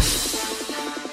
Pfft.